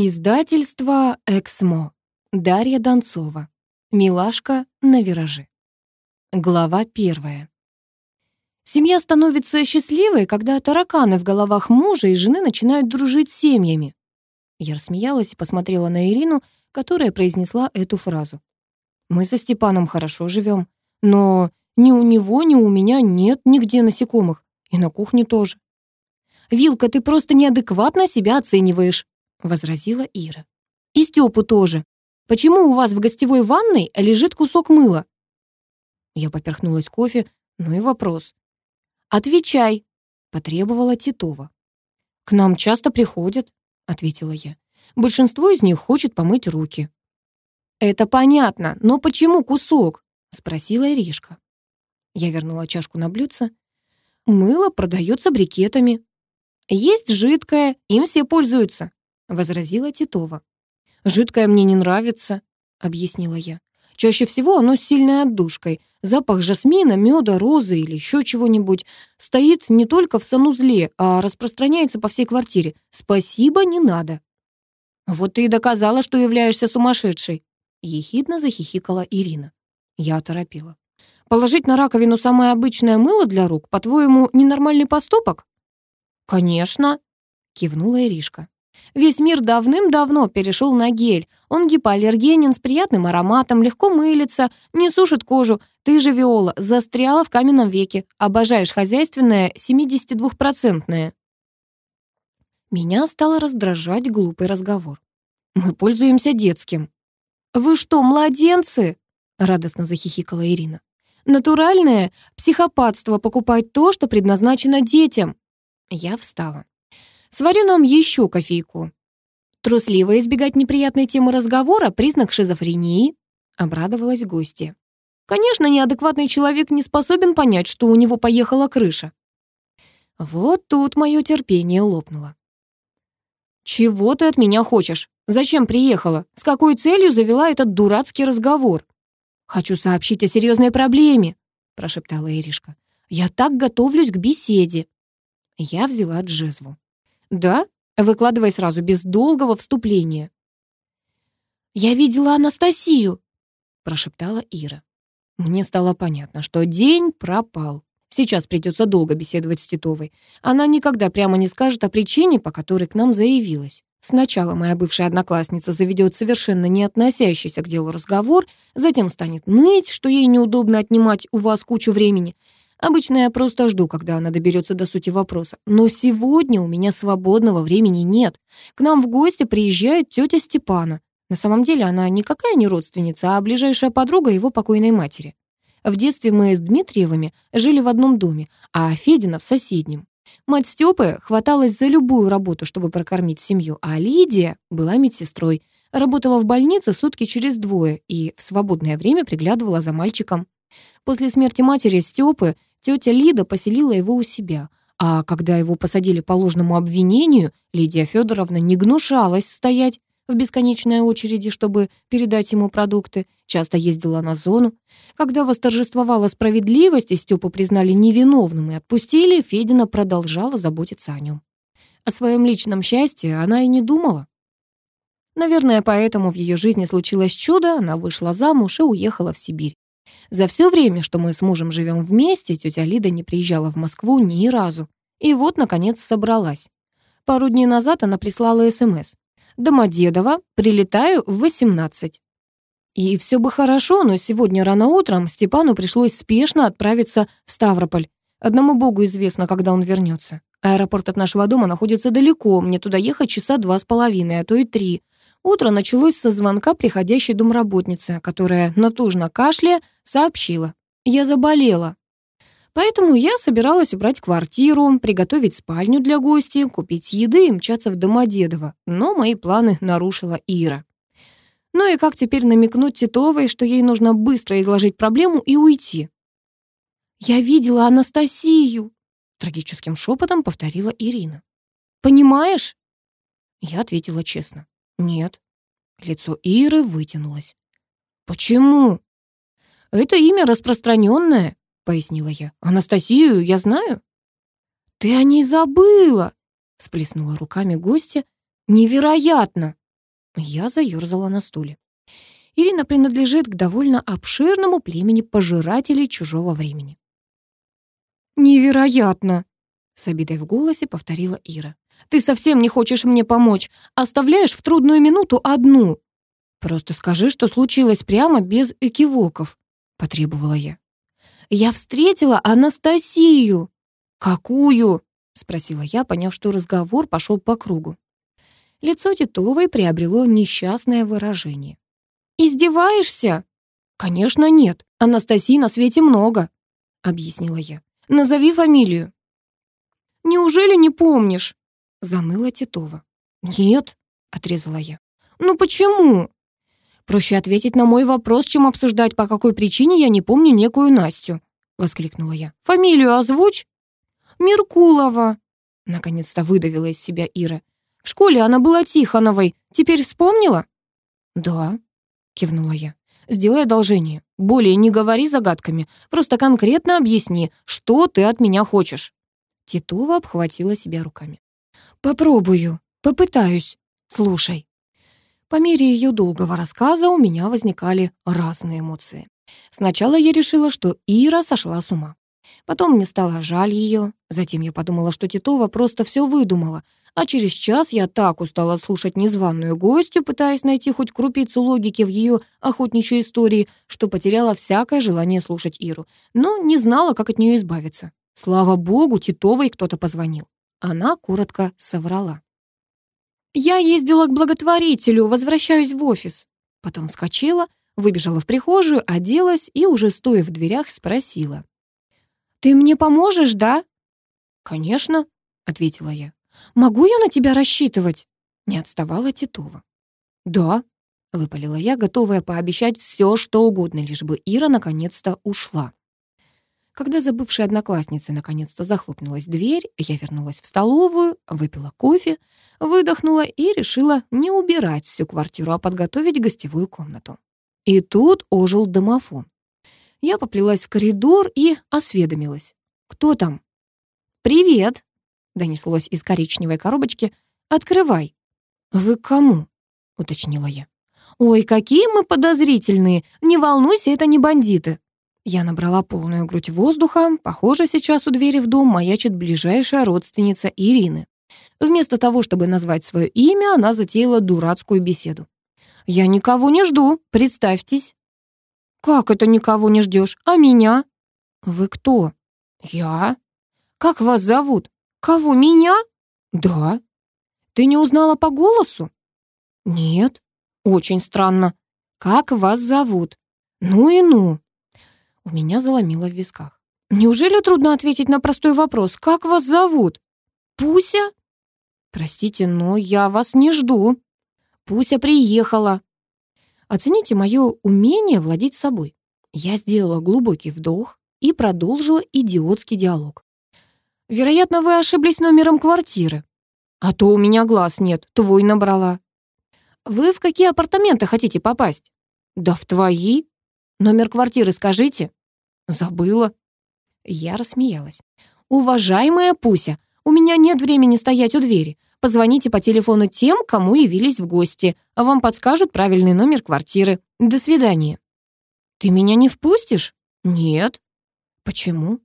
Издательство «Эксмо». Дарья Донцова. «Милашка на вираже». Глава первая. Семья становится счастливой, когда тараканы в головах мужа и жены начинают дружить с семьями. Я рассмеялась и посмотрела на Ирину, которая произнесла эту фразу. «Мы со Степаном хорошо живем, но ни у него, ни у меня нет нигде насекомых, и на кухне тоже». «Вилка, ты просто неадекватно себя оцениваешь», — возразила Ира. «И Степу тоже. Почему у вас в гостевой ванной лежит кусок мыла?» Я поперхнулась кофе, ну и вопрос. «Отвечай», — потребовала Титова. «К нам часто приходят», — ответила я. «Большинство из них хочет помыть руки». «Это понятно, но почему кусок?» — спросила Иришка. Я вернула чашку на блюдце. «Мыло продается брикетами. Есть жидкое, им все пользуются. — возразила Титова. «Жидкое мне не нравится», — объяснила я. «Чаще всего оно с сильной отдушкой. Запах жасмина, меда, розы или еще чего-нибудь стоит не только в санузле, а распространяется по всей квартире. Спасибо, не надо». «Вот ты и доказала, что являешься сумасшедшей», — ехидно захихикала Ирина. Я торопила. «Положить на раковину самое обычное мыло для рук, по-твоему, ненормальный поступок?» «Конечно», — кивнула Иришка. Весь мир давным-давно перешел на гель. Он гипоаллергенен, с приятным ароматом, легко мылится, не сушит кожу. Ты же, Виола, застряла в каменном веке. Обожаешь хозяйственное 72-процентное. Меня стало раздражать глупый разговор. Мы пользуемся детским. «Вы что, младенцы?» — радостно захихикала Ирина. «Натуральное психопатство покупать то, что предназначено детям». Я встала. Сварю нам еще кофейку». Трусливо избегать неприятной темы разговора — признак шизофрении, — обрадовалась гости. Конечно, неадекватный человек не способен понять, что у него поехала крыша. Вот тут мое терпение лопнуло. «Чего ты от меня хочешь? Зачем приехала? С какой целью завела этот дурацкий разговор?» «Хочу сообщить о серьезной проблеме», — прошептала Иришка. «Я так готовлюсь к беседе». Я взяла джезву. «Да?» Выкладывай сразу, без долгого вступления. «Я видела Анастасию!» — прошептала Ира. Мне стало понятно, что день пропал. Сейчас придется долго беседовать с Титовой. Она никогда прямо не скажет о причине, по которой к нам заявилась. Сначала моя бывшая одноклассница заведет совершенно не относящийся к делу разговор, затем станет ныть, что ей неудобно отнимать у вас кучу времени — Обычно я просто жду, когда она доберется до сути вопроса. Но сегодня у меня свободного времени нет. К нам в гости приезжает тетя Степана. На самом деле она никакая не родственница, а ближайшая подруга его покойной матери. В детстве мы с Дмитриевыми жили в одном доме, а Федина в соседнем. Мать Степы хваталась за любую работу, чтобы прокормить семью, а Лидия была медсестрой. Работала в больнице сутки через двое и в свободное время приглядывала за мальчиком. После смерти матери Степы Тетя Лида поселила его у себя, а когда его посадили по ложному обвинению, Лидия Федоровна не гнушалась стоять в бесконечной очереди, чтобы передать ему продукты, часто ездила на зону. Когда восторжествовала справедливость и Степу признали невиновным и отпустили, Федина продолжала заботиться о нем. О своем личном счастье она и не думала. Наверное, поэтому в ее жизни случилось чудо, она вышла замуж и уехала в Сибирь. За все время, что мы с мужем живем вместе, тетя Лида не приезжала в Москву ни разу. И вот, наконец, собралась. Пару дней назад она прислала СМС. «Домодедово, прилетаю в 18». И все бы хорошо, но сегодня рано утром Степану пришлось спешно отправиться в Ставрополь. Одному богу известно, когда он вернется. Аэропорт от нашего дома находится далеко, мне туда ехать часа два с половиной, а то и три. Утро началось со звонка приходящей домработницы, которая, натужно кашля, сообщила. «Я заболела». Поэтому я собиралась убрать квартиру, приготовить спальню для гостей, купить еды и мчаться в Домодедово, но мои планы нарушила Ира. Ну и как теперь намекнуть Титовой, что ей нужно быстро изложить проблему и уйти? «Я видела Анастасию!» — трагическим шепотом повторила Ирина. «Понимаешь?» Я ответила честно. «Нет». Лицо Иры вытянулось. «Почему?» «Это имя распространенное», — пояснила я. «Анастасию я знаю». «Ты о ней забыла!» — сплеснула руками гостья. «Невероятно!» Я заерзала на стуле. Ирина принадлежит к довольно обширному племени пожирателей чужого времени. «Невероятно!» — с обидой в голосе повторила Ира. Ты совсем не хочешь мне помочь. Оставляешь в трудную минуту одну. Просто скажи, что случилось прямо без экивоков, потребовала я. Я встретила Анастасию. Какую? спросила я, поняв, что разговор пошел по кругу. Лицо Титовой приобрело несчастное выражение. «Издеваешься?» «Конечно нет. Анастасии на свете много», — объяснила я. «Назови фамилию». «Неужели не помнишь?» Заныла Титова. «Нет», — отрезала я. «Ну почему?» «Проще ответить на мой вопрос, чем обсуждать, по какой причине я не помню некую Настю», — воскликнула я. «Фамилию озвучь». «Меркулова», — наконец-то выдавила из себя Ира. «В школе она была Тихоновой. Теперь вспомнила?» «Да», — кивнула я. «Сделай одолжение. Более не говори загадками. Просто конкретно объясни, что ты от меня хочешь». Титова обхватила себя руками. «Попробую, попытаюсь. Слушай». По мере ее долгого рассказа у меня возникали разные эмоции. Сначала я решила, что Ира сошла с ума. Потом мне стало жаль ее. Затем я подумала, что Титова просто все выдумала. А через час я так устала слушать незваную гостью, пытаясь найти хоть крупицу логики в ее охотничьей истории, что потеряла всякое желание слушать Иру. Но не знала, как от нее избавиться. Слава богу, Титовой кто-то позвонил. Она коротко соврала. «Я ездила к благотворителю, возвращаюсь в офис». Потом вскочила, выбежала в прихожую, оделась и, уже стоя в дверях, спросила. «Ты мне поможешь, да?» «Конечно», — ответила я. «Могу я на тебя рассчитывать?» Не отставала Титова. «Да», — выпалила я, готовая пообещать все, что угодно, лишь бы Ира наконец-то ушла. Когда забывшая одноклассница наконец-то захлопнулась дверь, я вернулась в столовую, выпила кофе, выдохнула и решила не убирать всю квартиру, а подготовить гостевую комнату. И тут ожил домофон. Я поплелась в коридор и осведомилась. «Кто там?» «Привет!» — донеслось из коричневой коробочки. «Открывай!» «Вы кому?» — уточнила я. «Ой, какие мы подозрительные! Не волнуйся, это не бандиты!» Я набрала полную грудь воздуха. Похоже, сейчас у двери в дом маячит ближайшая родственница Ирины. Вместо того, чтобы назвать свое имя, она затеяла дурацкую беседу. «Я никого не жду, представьтесь». «Как это никого не ждешь? А меня?» «Вы кто?» «Я». «Как вас зовут?» «Кого, меня?» «Да». «Ты не узнала по голосу?» «Нет». «Очень странно. Как вас зовут?» «Ну и ну». У меня заломило в висках. «Неужели трудно ответить на простой вопрос? Как вас зовут?» «Пуся?» «Простите, но я вас не жду». «Пуся приехала». Оцените мое умение владеть собой. Я сделала глубокий вдох и продолжила идиотский диалог. «Вероятно, вы ошиблись номером квартиры». «А то у меня глаз нет, твой набрала». «Вы в какие апартаменты хотите попасть?» «Да в твои. Номер квартиры скажите». «Забыла». Я рассмеялась. «Уважаемая Пуся, у меня нет времени стоять у двери. Позвоните по телефону тем, кому явились в гости. а Вам подскажут правильный номер квартиры. До свидания». «Ты меня не впустишь?» «Нет». «Почему?»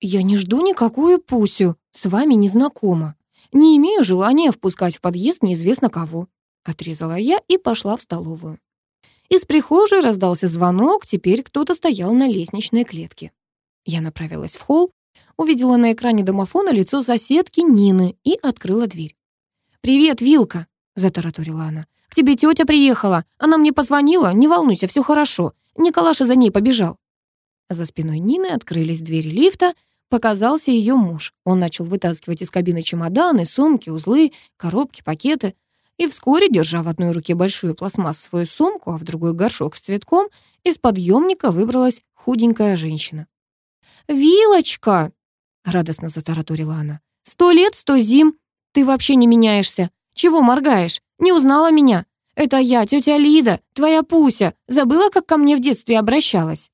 «Я не жду никакую Пусю. С вами не знакома. Не имею желания впускать в подъезд неизвестно кого». Отрезала я и пошла в столовую. Из прихожей раздался звонок, теперь кто-то стоял на лестничной клетке. Я направилась в холл, увидела на экране домофона лицо соседки Нины и открыла дверь. «Привет, Вилка!» — затараторила она. «К тебе тетя приехала. Она мне позвонила. Не волнуйся, все хорошо. Николаша за ней побежал». За спиной Нины открылись двери лифта. Показался ее муж. Он начал вытаскивать из кабины чемоданы, сумки, узлы, коробки, пакеты и вскоре, держа в одной руке большую пластмассовую сумку, а в другой горшок с цветком, из подъемника выбралась худенькая женщина. «Вилочка!» — радостно затараторила она. «Сто лет, сто зим! Ты вообще не меняешься! Чего моргаешь? Не узнала меня? Это я, тетя Лида, твоя Пуся. Забыла, как ко мне в детстве обращалась?»